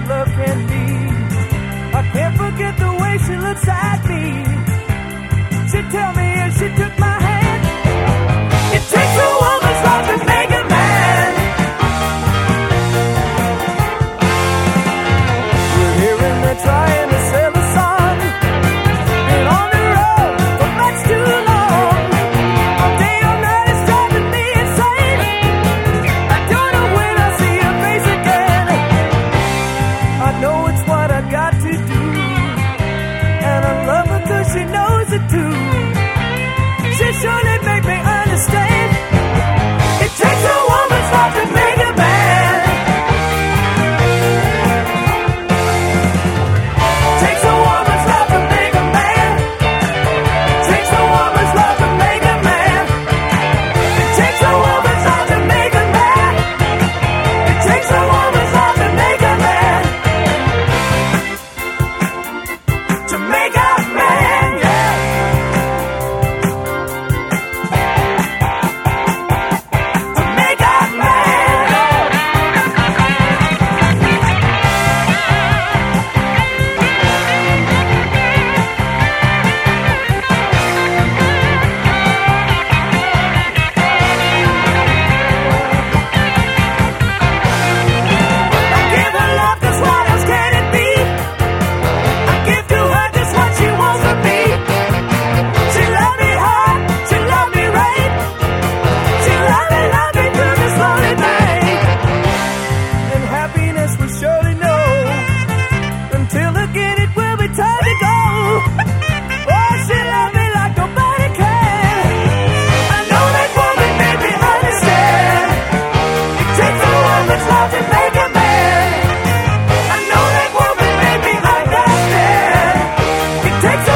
what love can be. I can't forget the way she looks at me. Take